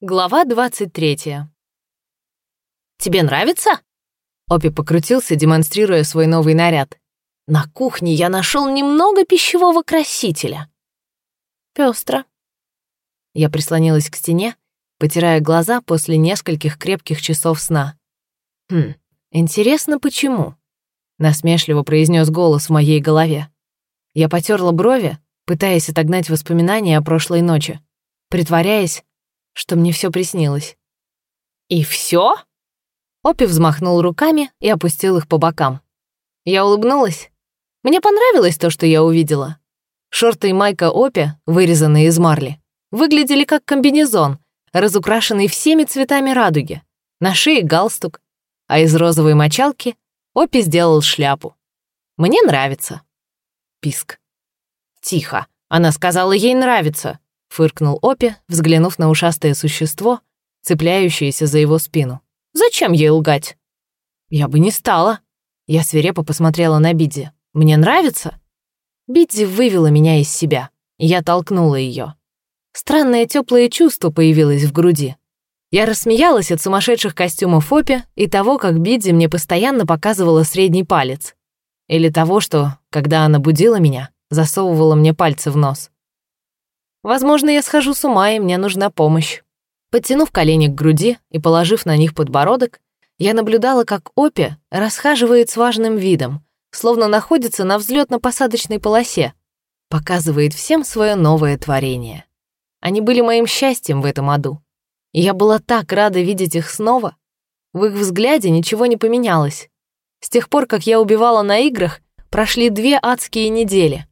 Глава 23. «Тебе нравится?» Опи покрутился, демонстрируя свой новый наряд. «На кухне я нашел немного пищевого красителя». Пестро. Я прислонилась к стене, потирая глаза после нескольких крепких часов сна. «Хм, интересно, почему?» — насмешливо произнес голос в моей голове. Я потерла брови, пытаясь отогнать воспоминания о прошлой ночи, притворяясь, что мне все приснилось. «И все? Опи взмахнул руками и опустил их по бокам. Я улыбнулась. Мне понравилось то, что я увидела. Шорты и майка Опи, вырезанные из марли, выглядели как комбинезон, разукрашенный всеми цветами радуги. На шее галстук, а из розовой мочалки Опи сделал шляпу. Мне нравится. Писк. Тихо. Она сказала, ей нравится. — фыркнул Опи, взглянув на ушастое существо, цепляющееся за его спину. «Зачем ей лгать?» «Я бы не стала». Я свирепо посмотрела на Бидди. «Мне нравится?» Бидди вывела меня из себя. Я толкнула ее. Странное теплое чувство появилось в груди. Я рассмеялась от сумасшедших костюмов Опи и того, как Бидди мне постоянно показывала средний палец. Или того, что, когда она будила меня, засовывала мне пальцы в нос. Возможно, я схожу с ума, и мне нужна помощь. Подтянув колени к груди и положив на них подбородок, я наблюдала, как Опи расхаживает с важным видом, словно находится на взлетно-посадочной полосе, показывает всем свое новое творение. Они были моим счастьем в этом аду. И я была так рада видеть их снова. В их взгляде ничего не поменялось. С тех пор, как я убивала на играх, прошли две адские недели.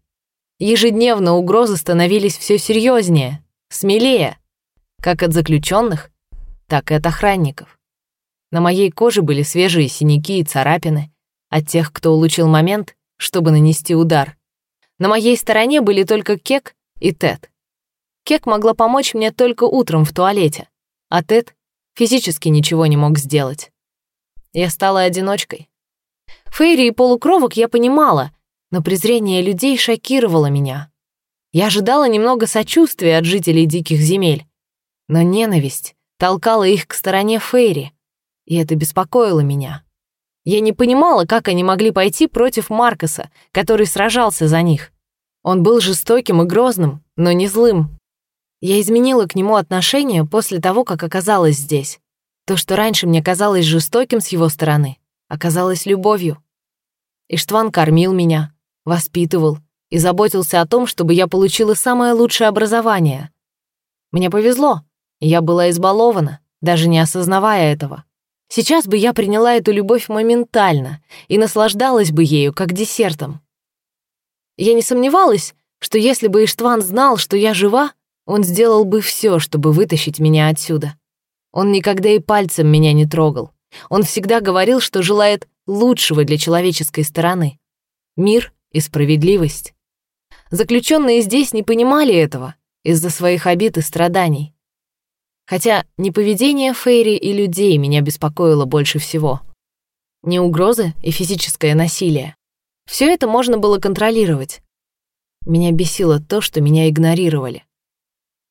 Ежедневно угрозы становились все серьезнее, смелее, как от заключенных, так и от охранников. На моей коже были свежие синяки и царапины от тех, кто улучил момент, чтобы нанести удар. На моей стороне были только Кек и Тед. Кек могла помочь мне только утром в туалете, а Тед физически ничего не мог сделать. Я стала одиночкой. Фейри и полукровок я понимала, но презрение людей шокировало меня. Я ожидала немного сочувствия от жителей диких земель, но ненависть толкала их к стороне Фейри, и это беспокоило меня. Я не понимала, как они могли пойти против Маркоса, который сражался за них. Он был жестоким и грозным, но не злым. Я изменила к нему отношение после того, как оказалась здесь. То, что раньше мне казалось жестоким с его стороны, оказалось любовью. Иштван кормил меня, воспитывал и заботился о том, чтобы я получила самое лучшее образование. Мне повезло, я была избалована, даже не осознавая этого. Сейчас бы я приняла эту любовь моментально и наслаждалась бы ею, как десертом. Я не сомневалась, что если бы Иштван знал, что я жива, он сделал бы все, чтобы вытащить меня отсюда. Он никогда и пальцем меня не трогал. Он всегда говорил, что желает лучшего для человеческой стороны. Мир и справедливость. Заключенные здесь не понимали этого из-за своих обид и страданий. Хотя не поведение Фейри и людей меня беспокоило больше всего. Не угрозы и физическое насилие. Все это можно было контролировать. Меня бесило то, что меня игнорировали.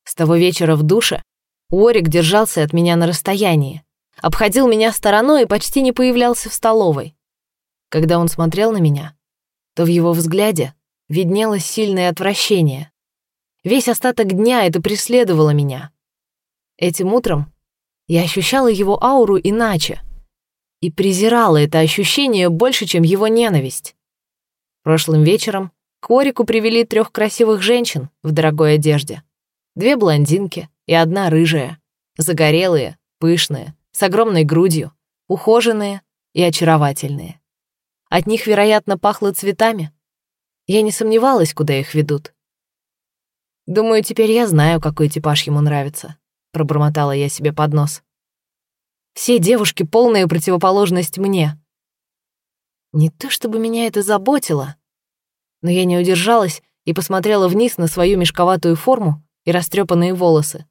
С того вечера в душе Уорик держался от меня на расстоянии, обходил меня стороной и почти не появлялся в столовой. Когда он смотрел на меня, то в его взгляде виднелось сильное отвращение. Весь остаток дня это преследовало меня. Этим утром я ощущала его ауру иначе и презирала это ощущение больше, чем его ненависть. Прошлым вечером к Орику привели трех красивых женщин в дорогой одежде. Две блондинки и одна рыжая, загорелые, пышные, с огромной грудью, ухоженные и очаровательные. От них, вероятно, пахло цветами. Я не сомневалась, куда их ведут. «Думаю, теперь я знаю, какой типаж ему нравится», — пробормотала я себе под нос. «Все девушки — полная противоположность мне». Не то чтобы меня это заботило, но я не удержалась и посмотрела вниз на свою мешковатую форму и растрепанные волосы.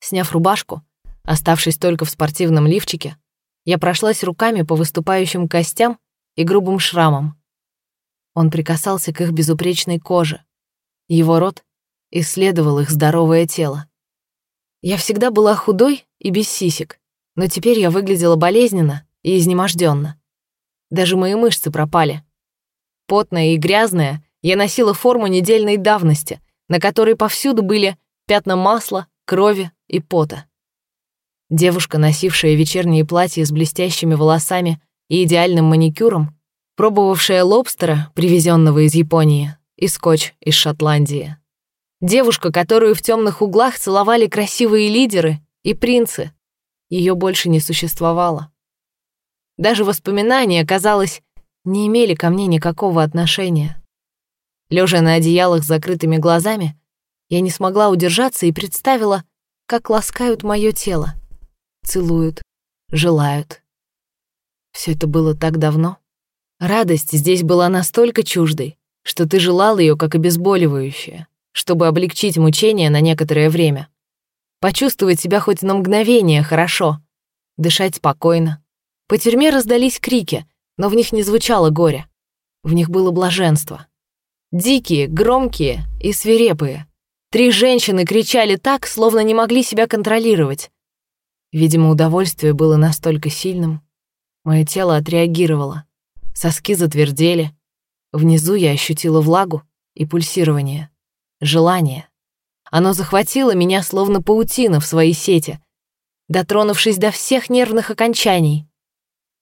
Сняв рубашку, оставшись только в спортивном лифчике, я прошлась руками по выступающим костям и грубым шрамам. Он прикасался к их безупречной коже. Его рот исследовал их здоровое тело. Я всегда была худой и без сисек, но теперь я выглядела болезненно и изнеможденно. Даже мои мышцы пропали. Потная и грязная, я носила форму недельной давности, на которой повсюду были пятна масла, крови и пота. Девушка, носившая вечерние платья с блестящими волосами и идеальным маникюром, пробовавшая лобстера, привезенного из Японии, и скотч из Шотландии. Девушка, которую в темных углах целовали красивые лидеры и принцы. Ее больше не существовало. Даже воспоминания, казалось, не имели ко мне никакого отношения. Лежа на одеялах с закрытыми глазами, я не смогла удержаться и представила, как ласкают мое тело, целуют, желают. Все это было так давно. Радость здесь была настолько чуждой, что ты желал ее как обезболивающее, чтобы облегчить мучения на некоторое время. Почувствовать себя хоть на мгновение хорошо, дышать спокойно. По тюрьме раздались крики, но в них не звучало горе. В них было блаженство. Дикие, громкие и свирепые. Три женщины кричали так, словно не могли себя контролировать. Видимо, удовольствие было настолько сильным. Мое тело отреагировало. Соски затвердели. Внизу я ощутила влагу и пульсирование. Желание. Оно захватило меня, словно паутина в своей сети, дотронувшись до всех нервных окончаний.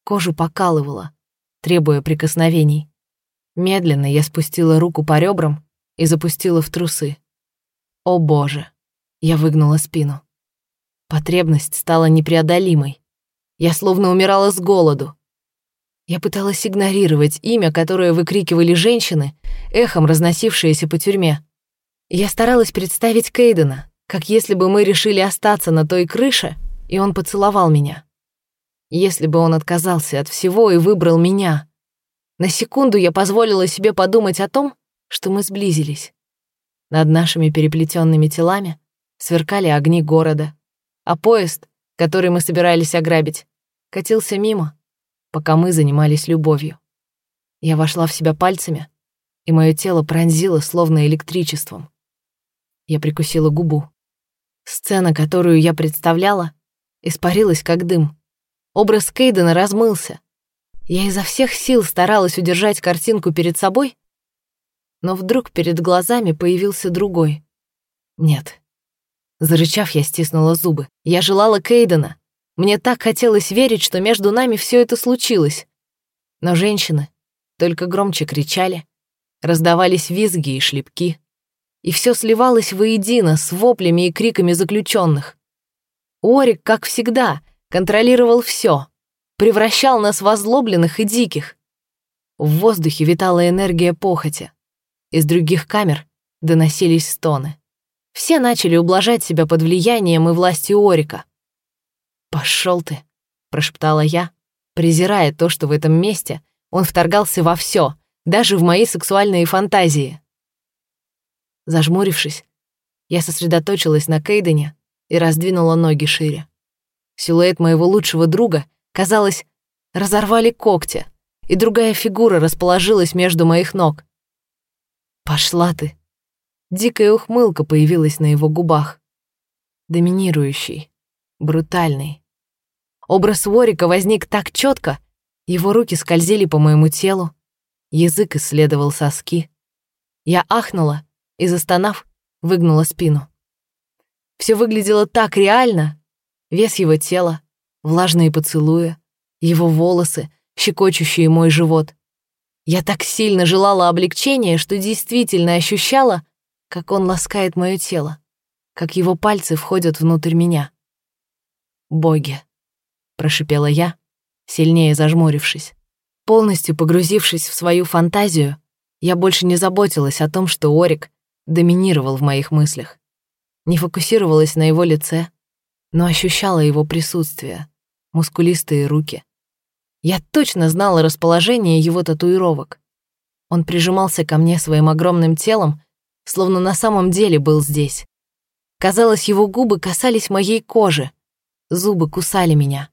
Кожу покалывало, требуя прикосновений. Медленно я спустила руку по ребрам и запустила в трусы. О боже! Я выгнула спину. Потребность стала непреодолимой. Я словно умирала с голоду. Я пыталась игнорировать имя, которое выкрикивали женщины, эхом разносившееся по тюрьме. Я старалась представить Кейдена, как если бы мы решили остаться на той крыше, и он поцеловал меня. Если бы он отказался от всего и выбрал меня, на секунду я позволила себе подумать о том, что мы сблизились. Над нашими переплетенными телами сверкали огни города, а поезд, который мы собирались ограбить, катился мимо, пока мы занимались любовью. Я вошла в себя пальцами, и мое тело пронзило словно электричеством. Я прикусила губу. Сцена, которую я представляла, испарилась как дым. Образ Кейдена размылся, я изо всех сил старалась удержать картинку перед собой, но вдруг перед глазами появился другой. Нет. Зарычав, я стиснула зубы. Я желала Кейдена. Мне так хотелось верить, что между нами все это случилось. Но женщины только громче кричали, раздавались визги и шлепки, и все сливалось воедино с воплями и криками заключенных. Орик, как всегда, контролировал все, превращал нас в озлобленных и диких. В воздухе витала энергия похоти. Из других камер доносились стоны. Все начали ублажать себя под влиянием и властью Орика. «Пошел ты», — прошептала я, презирая то, что в этом месте он вторгался во все, даже в мои сексуальные фантазии. Зажмурившись, я сосредоточилась на Кейдене и раздвинула ноги шире. Силуэт моего лучшего друга — Казалось, разорвали когти, и другая фигура расположилась между моих ног. «Пошла ты!» Дикая ухмылка появилась на его губах. Доминирующий, брутальный. Образ Ворика возник так четко, его руки скользили по моему телу, язык исследовал соски. Я ахнула и, застонав, выгнула спину. Все выглядело так реально. Вес его тела, влажные поцелуи, его волосы, щекочущие мой живот. Я так сильно желала облегчения, что действительно ощущала, как он ласкает мое тело, как его пальцы входят внутрь меня. «Боги!» — прошипела я, сильнее зажмурившись. Полностью погрузившись в свою фантазию, я больше не заботилась о том, что Орик доминировал в моих мыслях. Не фокусировалась на его лице, но ощущала его присутствие, мускулистые руки. Я точно знала расположение его татуировок. Он прижимался ко мне своим огромным телом, словно на самом деле был здесь. Казалось, его губы касались моей кожи, зубы кусали меня,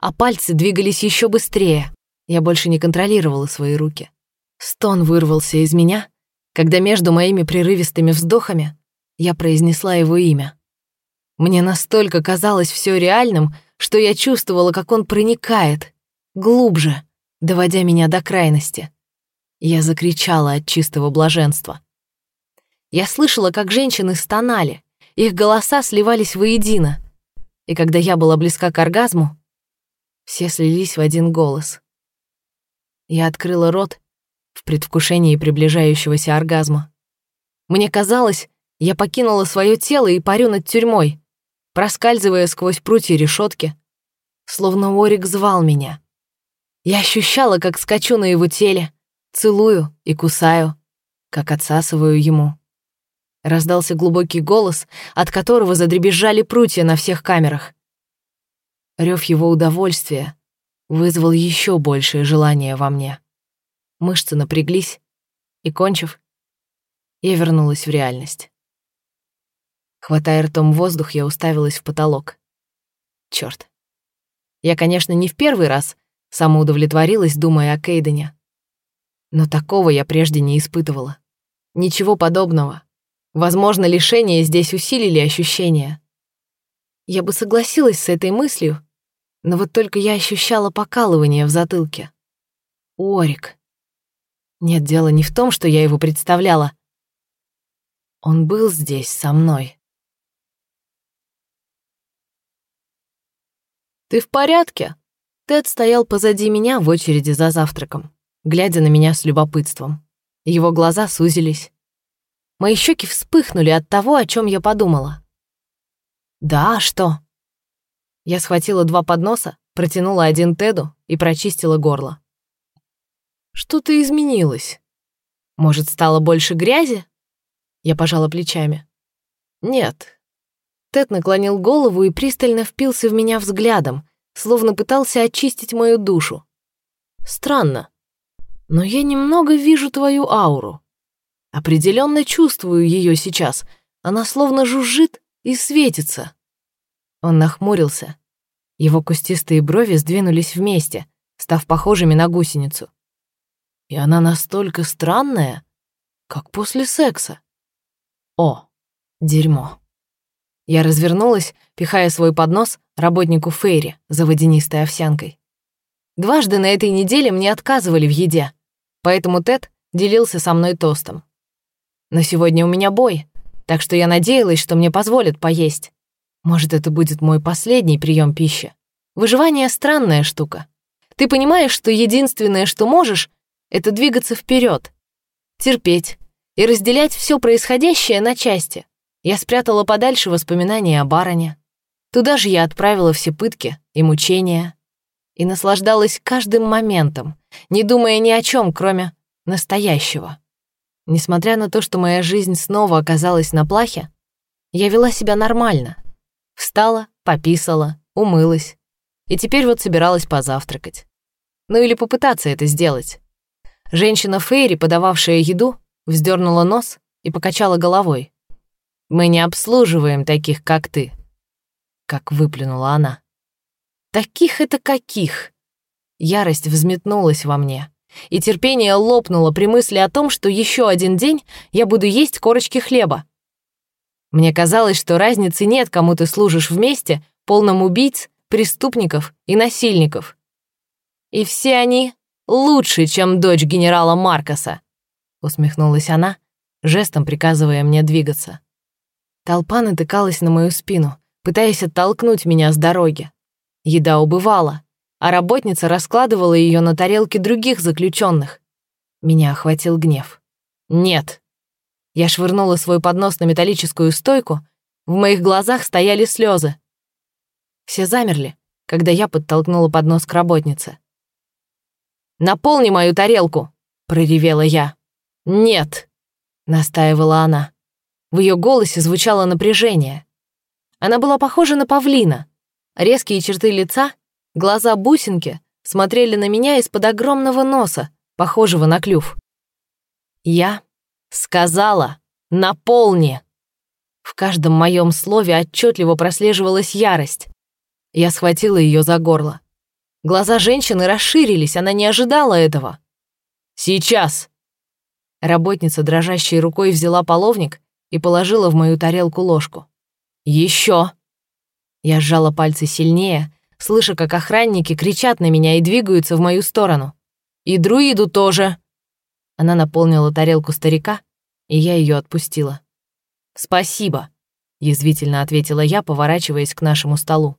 а пальцы двигались еще быстрее. Я больше не контролировала свои руки. Стон вырвался из меня, когда между моими прерывистыми вздохами я произнесла его имя. Мне настолько казалось все реальным, что я чувствовала, как он проникает, глубже, доводя меня до крайности. Я закричала от чистого блаженства. Я слышала, как женщины стонали, их голоса сливались воедино. И когда я была близка к оргазму, все слились в один голос. Я открыла рот в предвкушении приближающегося оргазма. Мне казалось, я покинула свое тело и парю над тюрьмой, проскальзывая сквозь прутья решетки, словно Орик звал меня. Я ощущала, как скачу на его теле, целую и кусаю, как отсасываю ему. Раздался глубокий голос, от которого задребезжали прутья на всех камерах. Рев его удовольствия вызвал еще большее желание во мне. Мышцы напряглись, и, кончив, я вернулась в реальность. Хватая ртом воздух, я уставилась в потолок. Чёрт. Я, конечно, не в первый раз самоудовлетворилась, думая о Кейдене. Но такого я прежде не испытывала. Ничего подобного. Возможно, лишения здесь усилили ощущения. Я бы согласилась с этой мыслью, но вот только я ощущала покалывание в затылке. Орик. Нет, дело не в том, что я его представляла. Он был здесь со мной. «Ты в порядке?» Тед стоял позади меня в очереди за завтраком, глядя на меня с любопытством. Его глаза сузились. Мои щеки вспыхнули от того, о чем я подумала. «Да, а что?» Я схватила два подноса, протянула один Теду и прочистила горло. «Что-то изменилось. Может, стало больше грязи?» Я пожала плечами. «Нет». Тед наклонил голову и пристально впился в меня взглядом, словно пытался очистить мою душу. «Странно, но я немного вижу твою ауру. Определенно чувствую ее сейчас. Она словно жужжит и светится. Он нахмурился. Его кустистые брови сдвинулись вместе, став похожими на гусеницу. И она настолько странная, как после секса. О, дерьмо. Я развернулась, пихая свой поднос работнику Фейри за водянистой овсянкой. Дважды на этой неделе мне отказывали в еде, поэтому Тед делился со мной тостом. Но сегодня у меня бой, так что я надеялась, что мне позволят поесть. Может, это будет мой последний прием пищи. Выживание — странная штука. Ты понимаешь, что единственное, что можешь, это двигаться вперед, терпеть и разделять все происходящее на части. Я спрятала подальше воспоминания о бароне. Туда же я отправила все пытки и мучения и наслаждалась каждым моментом, не думая ни о чем, кроме настоящего. Несмотря на то, что моя жизнь снова оказалась на плахе, я вела себя нормально. Встала, пописала, умылась. И теперь вот собиралась позавтракать. Ну или попытаться это сделать. Женщина Фейри, подававшая еду, вздернула нос и покачала головой. «Мы не обслуживаем таких, как ты», — как выплюнула она. «Таких это каких?» Ярость взметнулась во мне и терпение лопнуло при мысли о том, что еще один день я буду есть корочки хлеба. Мне казалось, что разницы нет, кому ты служишь вместе, полном убийц, преступников и насильников. И все они лучше, чем дочь генерала Маркоса, усмехнулась она, жестом приказывая мне двигаться. Толпа натыкалась на мою спину, пытаясь оттолкнуть меня с дороги. Еда убывала, а работница раскладывала ее на тарелке других заключенных. Меня охватил гнев. «Нет!» Я швырнула свой поднос на металлическую стойку, в моих глазах стояли слезы. Все замерли, когда я подтолкнула поднос к работнице. «Наполни мою тарелку!» — проревела я. «Нет!» — настаивала она. В ее голосе звучало напряжение. Она была похожа на павлина. Резкие черты лица Глаза бусинки смотрели на меня из-под огромного носа, похожего на клюв. Я сказала «наполни». В каждом моем слове отчетливо прослеживалась ярость. Я схватила ее за горло. Глаза женщины расширились, она не ожидала этого. «Сейчас!» Работница дрожащей рукой взяла половник и положила в мою тарелку ложку. «Еще!» Я сжала пальцы сильнее, слыша, как охранники кричат на меня и двигаются в мою сторону. «И друиду тоже!» Она наполнила тарелку старика, и я ее отпустила. «Спасибо», — язвительно ответила я, поворачиваясь к нашему столу.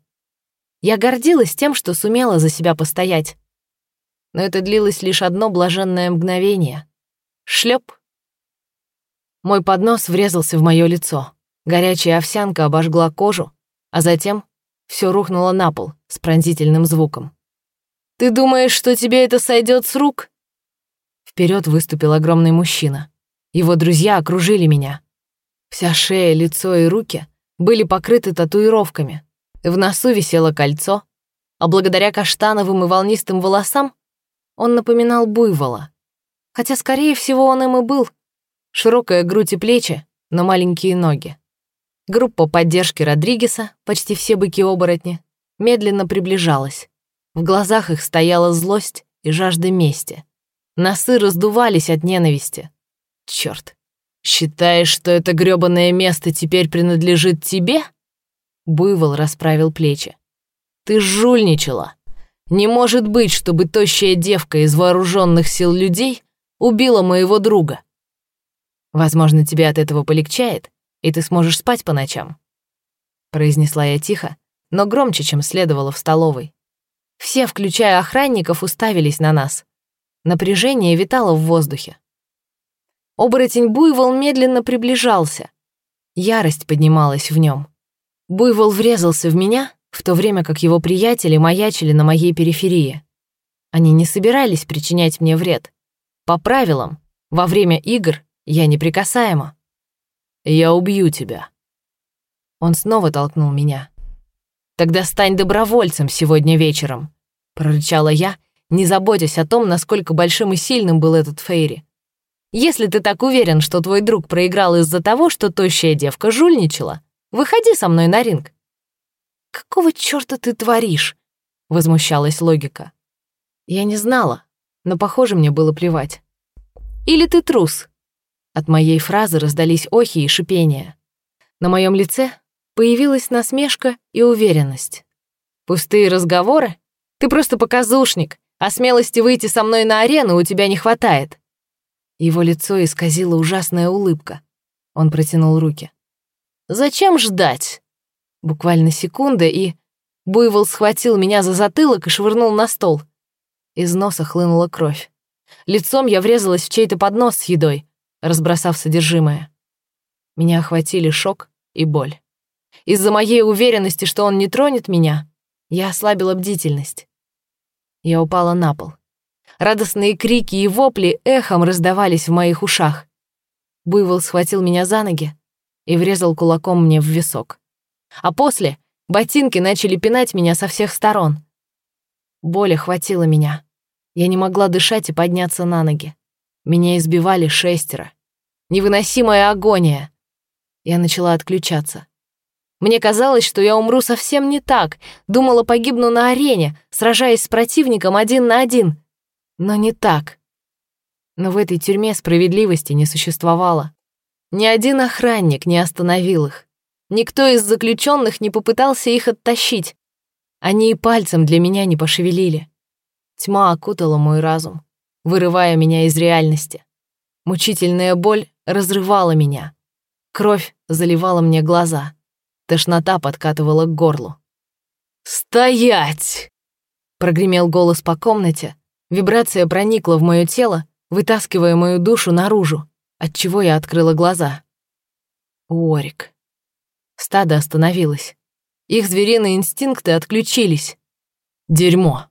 Я гордилась тем, что сумела за себя постоять. Но это длилось лишь одно блаженное мгновение. Шлеп. Мой поднос врезался в мое лицо. Горячая овсянка обожгла кожу, а затем все рухнуло на пол с пронзительным звуком. «Ты думаешь, что тебе это сойдет с рук?» Вперед выступил огромный мужчина. Его друзья окружили меня. Вся шея, лицо и руки были покрыты татуировками. В носу висело кольцо, а благодаря каштановым и волнистым волосам он напоминал буйвола. Хотя, скорее всего, он им и был. Широкая грудь и плечи, но маленькие ноги. Группа поддержки Родригеса, почти все быки-оборотни, медленно приближалась. В глазах их стояла злость и жажда мести. Носы раздувались от ненависти. Чёрт. Считаешь, что это грёбаное место теперь принадлежит тебе? Буйвол расправил плечи. Ты жульничала. Не может быть, чтобы тощая девка из вооруженных сил людей убила моего друга. Возможно, тебе от этого полегчает, и ты сможешь спать по ночам. Произнесла я тихо, но громче, чем следовало в столовой. Все, включая охранников, уставились на нас. Напряжение витало в воздухе. Оборотень Буйвол медленно приближался. Ярость поднималась в нем. Буйвол врезался в меня, в то время как его приятели маячили на моей периферии. Они не собирались причинять мне вред. По правилам, во время игр я неприкасаема. «Я убью тебя». Он снова толкнул меня. «Тогда стань добровольцем сегодня вечером», — прорычала я, не заботясь о том, насколько большим и сильным был этот Фейри. «Если ты так уверен, что твой друг проиграл из-за того, что тощая девка жульничала, выходи со мной на ринг». «Какого чёрта ты творишь?» — возмущалась логика. Я не знала, но, похоже, мне было плевать. «Или ты трус?» От моей фразы раздались охи и шипения. На моем лице появилась насмешка и уверенность. «Пустые разговоры? Ты просто показушник, а смелости выйти со мной на арену у тебя не хватает». Его лицо исказила ужасная улыбка. Он протянул руки. «Зачем ждать?» Буквально секунда, и... Буйвол схватил меня за затылок и швырнул на стол. Из носа хлынула кровь. Лицом я врезалась в чей-то поднос с едой, разбросав содержимое. Меня охватили шок и боль. Из-за моей уверенности, что он не тронет меня, я ослабила бдительность. Я упала на пол. Радостные крики и вопли эхом раздавались в моих ушах. Буйвол схватил меня за ноги и врезал кулаком мне в висок. А после ботинки начали пинать меня со всех сторон. Боль охватила меня. Я не могла дышать и подняться на ноги. Меня избивали шестеро. Невыносимая агония. Я начала отключаться. Мне казалось, что я умру совсем не так. Думала, погибну на арене, сражаясь с противником один на один. Но не так. Но в этой тюрьме справедливости не существовало. Ни один охранник не остановил их. Никто из заключенных не попытался их оттащить. Они и пальцем для меня не пошевелили. Тьма окутала мой разум, вырывая меня из реальности. Мучительная боль разрывала меня. Кровь заливала мне глаза. Тошнота подкатывала к горлу. «Стоять!» Прогремел голос по комнате. Вибрация проникла в мое тело, вытаскивая мою душу наружу, отчего я открыла глаза. Уорик. Стадо остановилось. Их звериные инстинкты отключились. Дерьмо.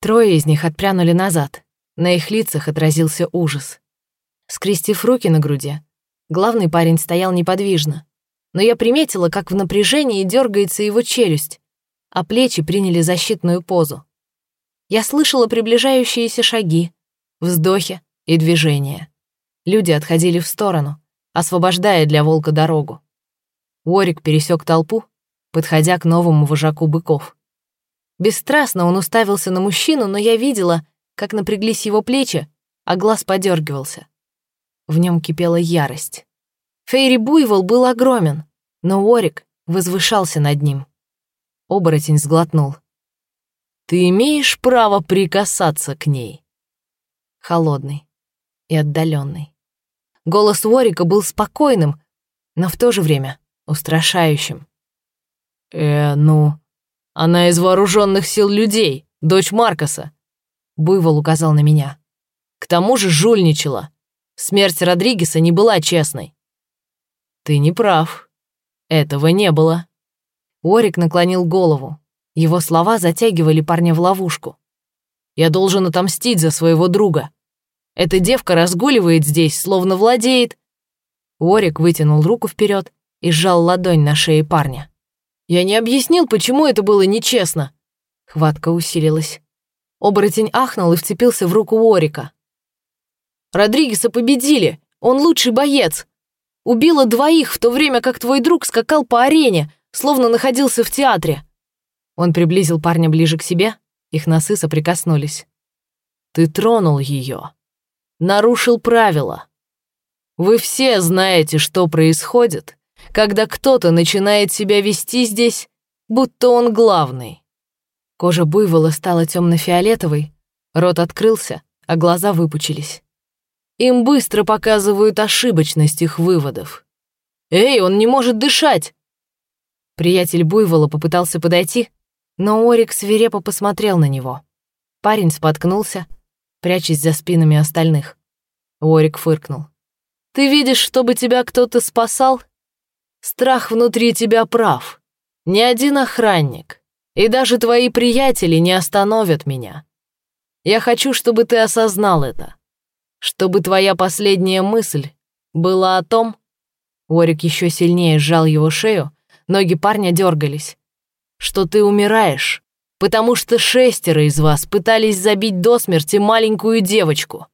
Трое из них отпрянули назад. На их лицах отразился ужас. Скрестив руки на груди, главный парень стоял неподвижно, но я приметила, как в напряжении дергается его челюсть, а плечи приняли защитную позу. Я слышала приближающиеся шаги, вздохи и движения. Люди отходили в сторону, освобождая для волка дорогу. Уорик пересек толпу, подходя к новому вожаку быков. Бесстрастно он уставился на мужчину, но я видела, как напряглись его плечи, а глаз подергивался. В нем кипела ярость. Фейри Буйвол был огромен, но Уорик возвышался над ним. Оборотень сглотнул. «Ты имеешь право прикасаться к ней?» Холодный и отдаленный. Голос Уорика был спокойным, но в то же время устрашающим. «Э, ну, она из вооруженных сил людей, дочь Маркоса», — Буйвол указал на меня. «К тому же жульничала. Смерть Родригеса не была честной». «Ты не прав. Этого не было». Уорик наклонил голову. Его слова затягивали парня в ловушку. «Я должен отомстить за своего друга. Эта девка разгуливает здесь, словно владеет». Уорик вытянул руку вперед и сжал ладонь на шее парня. «Я не объяснил, почему это было нечестно». Хватка усилилась. Оборотень ахнул и вцепился в руку Уорика. «Родригеса победили! Он лучший боец! Убила двоих, в то время как твой друг скакал по арене, словно находился в театре». Он приблизил парня ближе к себе, их носы соприкоснулись. «Ты тронул ее. Нарушил правила. Вы все знаете, что происходит, когда кто-то начинает себя вести здесь, будто он главный». Кожа буйвола стала темно-фиолетовой, рот открылся, а глаза выпучились. Им быстро показывают ошибочность их выводов. «Эй, он не может дышать!» Приятель Буйвола попытался подойти, но Орик свирепо посмотрел на него. Парень споткнулся, прячась за спинами остальных. Орик фыркнул. «Ты видишь, чтобы тебя кто-то спасал? Страх внутри тебя прав. Ни один охранник и даже твои приятели не остановят меня. Я хочу, чтобы ты осознал это чтобы твоя последняя мысль была о том...» Орик еще сильнее сжал его шею, ноги парня дергались. «Что ты умираешь, потому что шестеро из вас пытались забить до смерти маленькую девочку.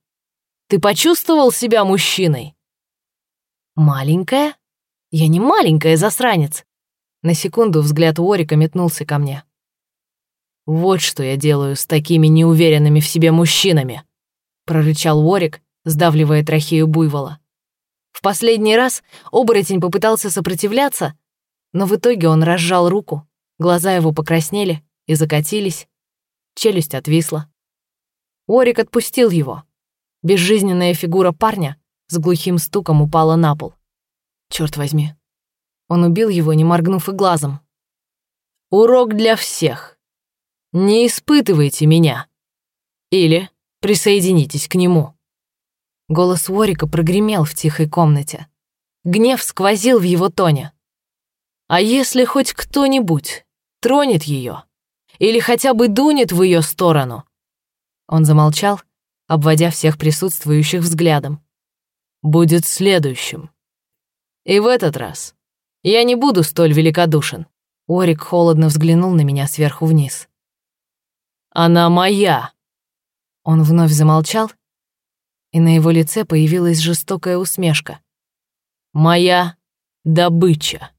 Ты почувствовал себя мужчиной?» «Маленькая? Я не маленькая, засранец!» На секунду взгляд Уорика метнулся ко мне. «Вот что я делаю с такими неуверенными в себе мужчинами!» прорычал Ворик, сдавливая трахею буйвола. В последний раз оборотень попытался сопротивляться, но в итоге он разжал руку, глаза его покраснели и закатились, челюсть отвисла. Орик отпустил его. Безжизненная фигура парня с глухим стуком упала на пол. Черт возьми. Он убил его, не моргнув и глазом. «Урок для всех. Не испытывайте меня. Или Присоединитесь к нему». Голос Уорика прогремел в тихой комнате. Гнев сквозил в его тоне. «А если хоть кто-нибудь тронет ее или хотя бы дунет в ее сторону?» Он замолчал, обводя всех присутствующих взглядом. «Будет следующим. И в этот раз я не буду столь великодушен». Орик холодно взглянул на меня сверху вниз. «Она моя!» Он вновь замолчал, и на его лице появилась жестокая усмешка. «Моя добыча».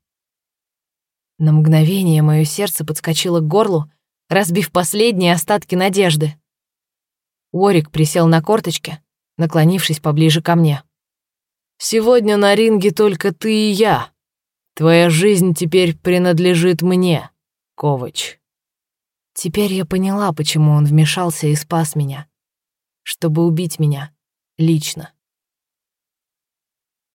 На мгновение мое сердце подскочило к горлу, разбив последние остатки надежды. Уорик присел на корточки, наклонившись поближе ко мне. «Сегодня на ринге только ты и я. Твоя жизнь теперь принадлежит мне, Ковач». Теперь я поняла, почему он вмешался и спас меня чтобы убить меня лично.